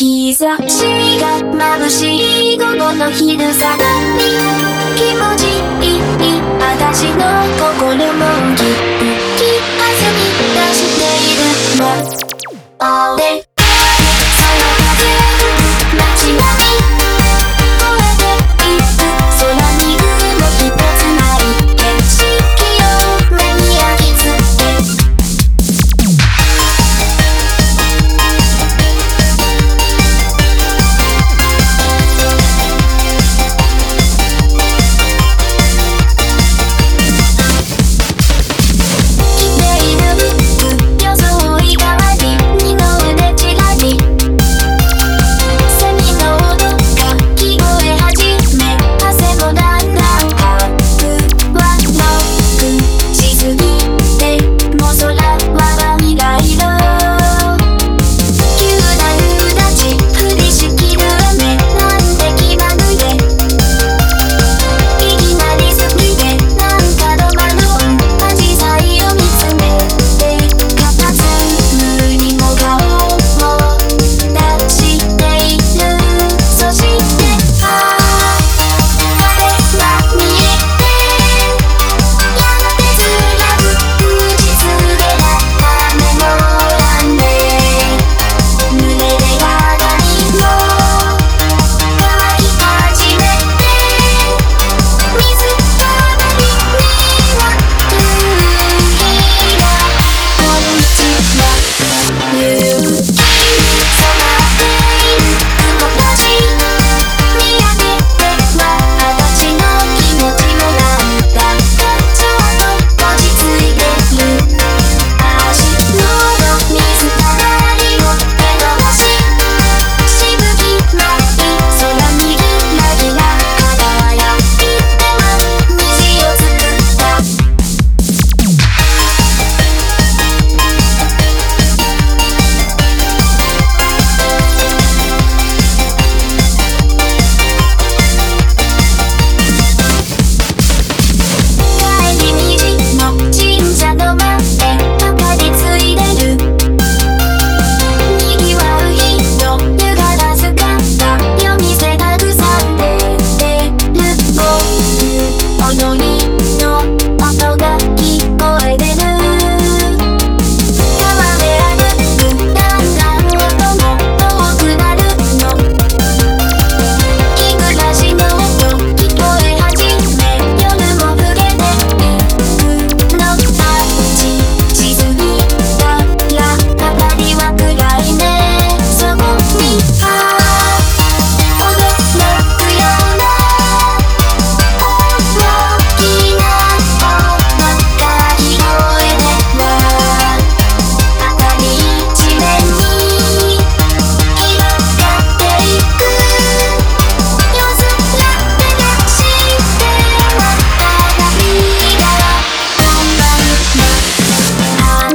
日差しが眩しい午後の昼下がり気持ちいい私の心もギッと気が過出しているのう俺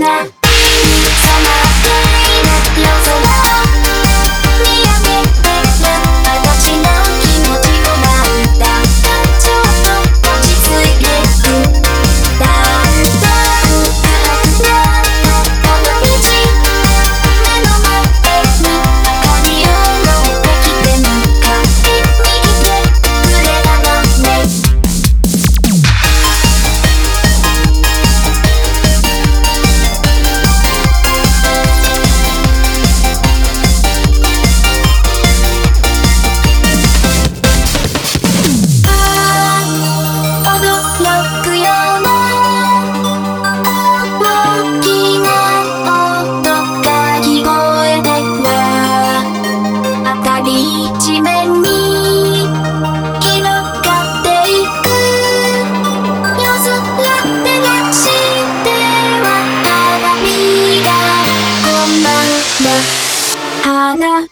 Summer, summer, summer, summer, summer, summer, summer, она